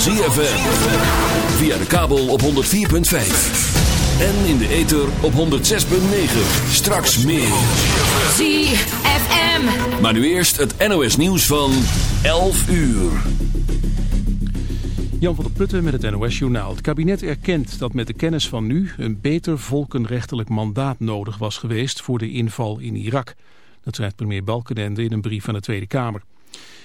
ZFM. Via de kabel op 104.5. En in de ether op 106.9. Straks meer. ZFM. Maar nu eerst het NOS nieuws van 11 uur. Jan van der Putten met het NOS-journaal. Het kabinet erkent dat met de kennis van nu een beter volkenrechtelijk mandaat nodig was geweest voor de inval in Irak. Dat schrijft premier Balkenende in een brief aan de Tweede Kamer.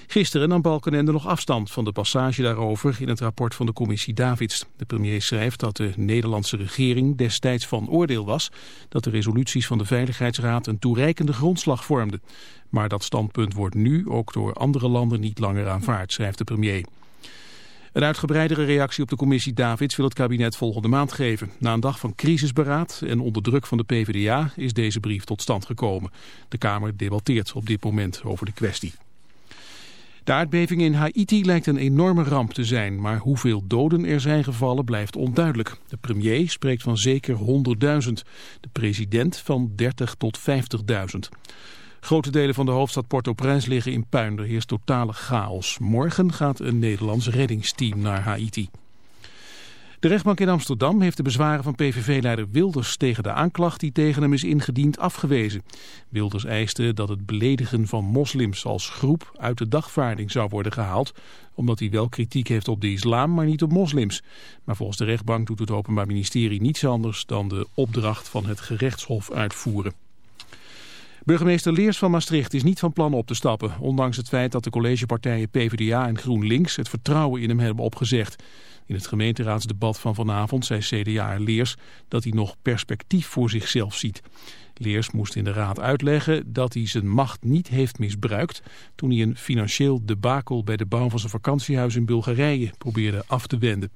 Gisteren nam Balkenende nog afstand van de passage daarover in het rapport van de commissie Davids. De premier schrijft dat de Nederlandse regering destijds van oordeel was dat de resoluties van de Veiligheidsraad een toereikende grondslag vormden. Maar dat standpunt wordt nu ook door andere landen niet langer aanvaard, schrijft de premier. Een uitgebreidere reactie op de commissie Davids wil het kabinet volgende maand geven. Na een dag van crisisberaad en onder druk van de PvdA is deze brief tot stand gekomen. De Kamer debatteert op dit moment over de kwestie. De aardbeving in Haiti lijkt een enorme ramp te zijn, maar hoeveel doden er zijn gevallen blijft onduidelijk. De premier spreekt van zeker 100.000, de president van 30 tot 50.000. Grote delen van de hoofdstad Port-au-Prince liggen in puin. Er heerst totale chaos. Morgen gaat een Nederlands reddingsteam naar Haiti. De rechtbank in Amsterdam heeft de bezwaren van PVV-leider Wilders tegen de aanklacht die tegen hem is ingediend afgewezen. Wilders eiste dat het beledigen van moslims als groep uit de dagvaarding zou worden gehaald, omdat hij wel kritiek heeft op de islam, maar niet op moslims. Maar volgens de rechtbank doet het Openbaar Ministerie niets anders dan de opdracht van het gerechtshof uitvoeren. Burgemeester Leers van Maastricht is niet van plan op te stappen, ondanks het feit dat de collegepartijen PvdA en GroenLinks het vertrouwen in hem hebben opgezegd. In het gemeenteraadsdebat van vanavond zei CDA Leers dat hij nog perspectief voor zichzelf ziet. Leers moest in de raad uitleggen dat hij zijn macht niet heeft misbruikt toen hij een financieel debakel bij de bouw van zijn vakantiehuis in Bulgarije probeerde af te wenden.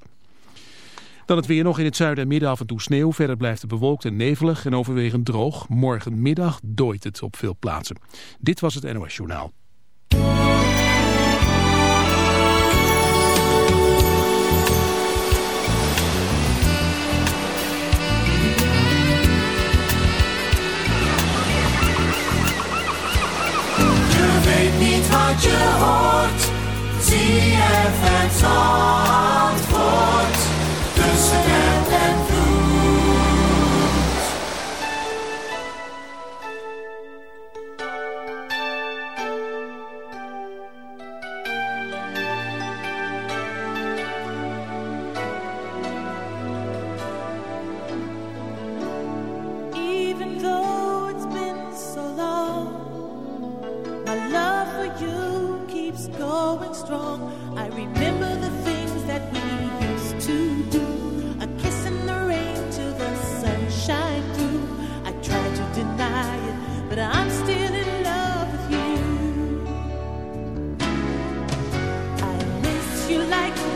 Dan het weer nog in het zuiden en midden af en toe sneeuw. Verder blijft het bewolkt en nevelig en overwegend droog. Morgenmiddag dooit het op veel plaatsen. Dit was het NOS Journaal. Wat je hoort. ZFM Zandvoort. Tussen app en vloed. You like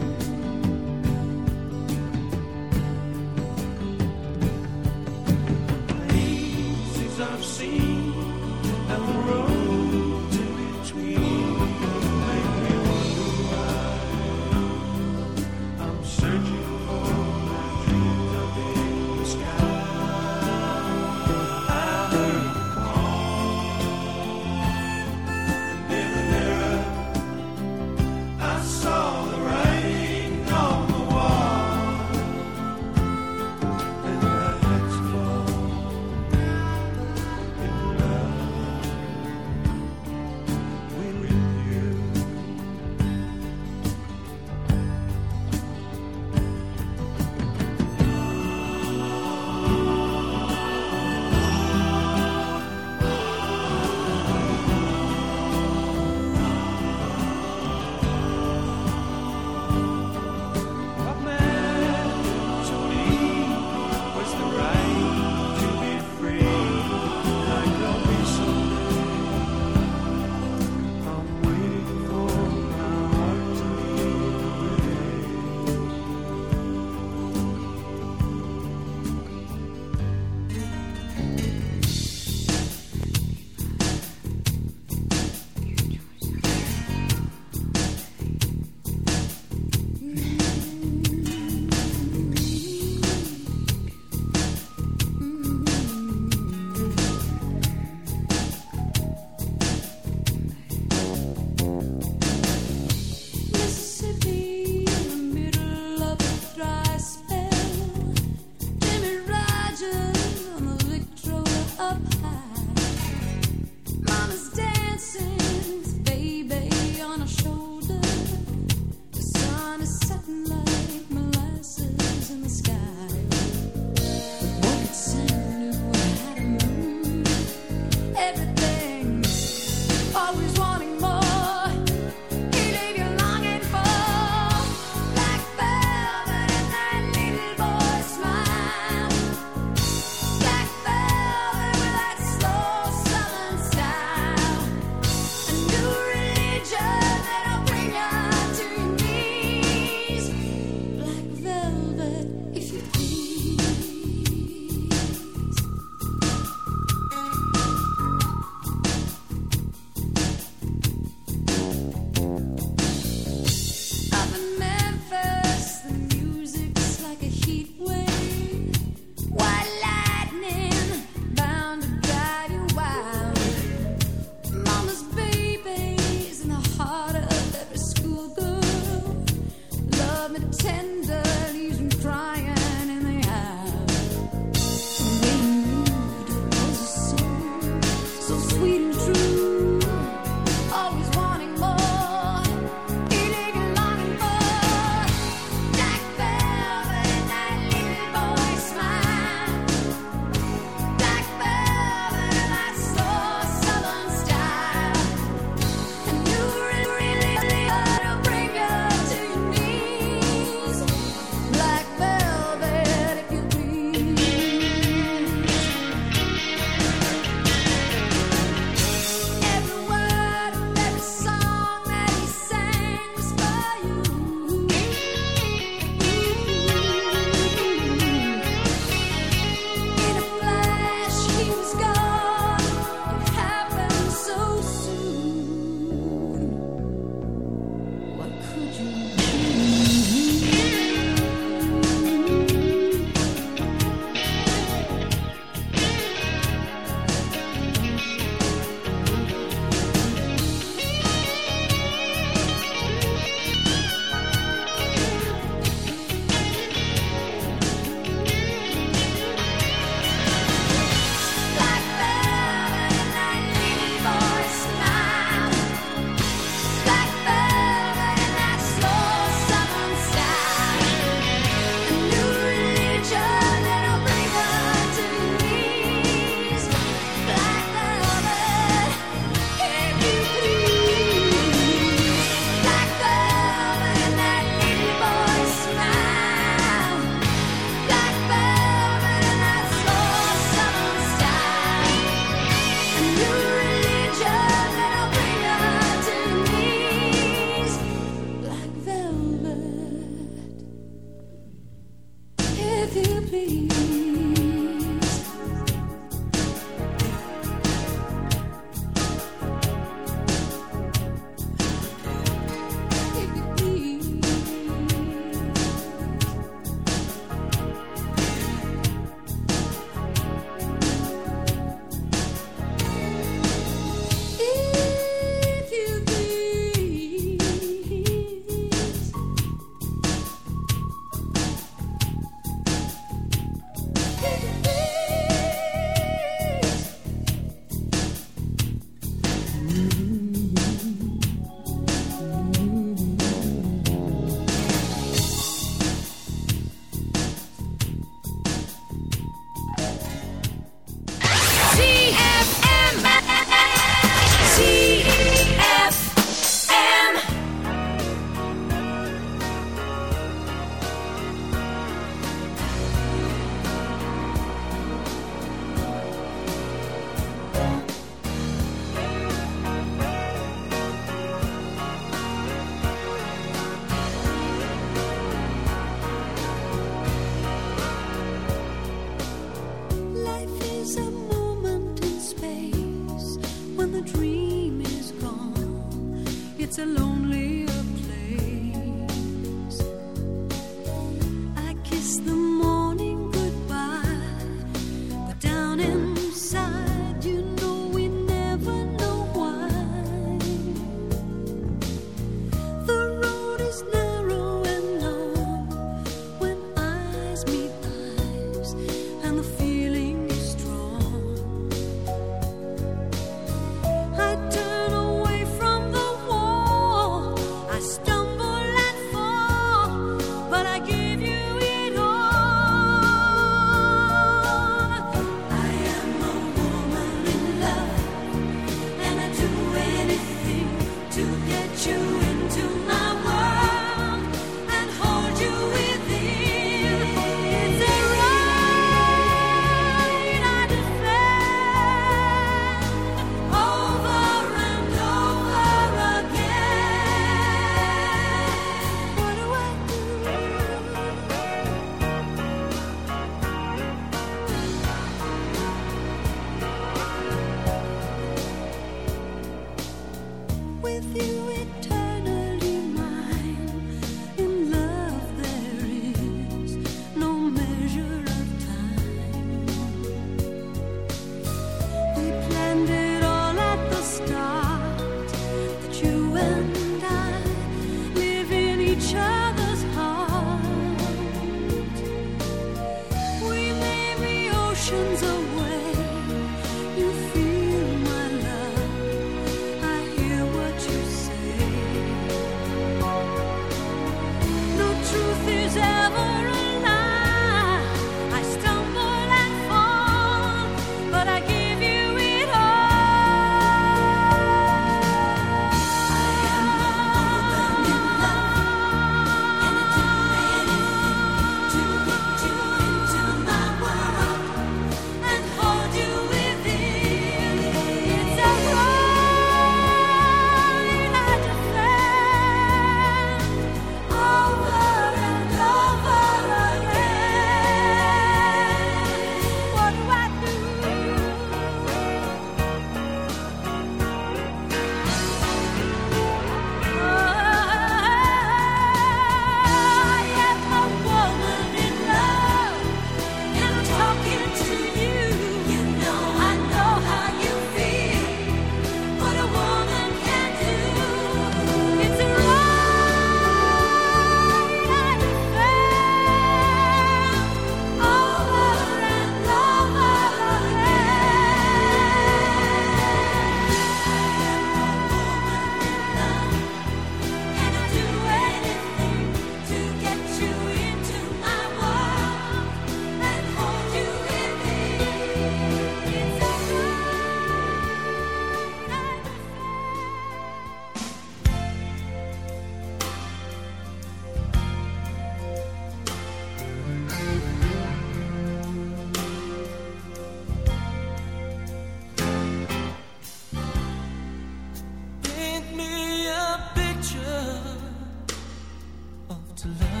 to love.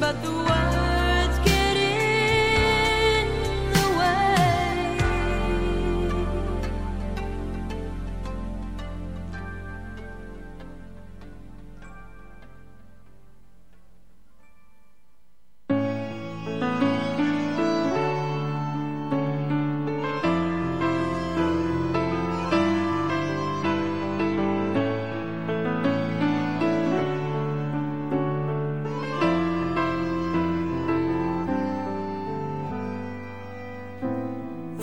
But the words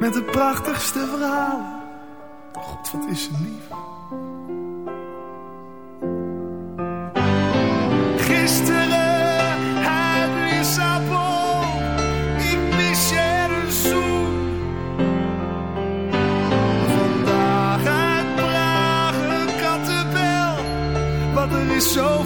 Met de prachtigste verhalen. God, wat is ze lief. Gisteren uit Lissabon. Ik mis je een zoen. Vandaag uit Praag een kattenbel. Want er is zoveel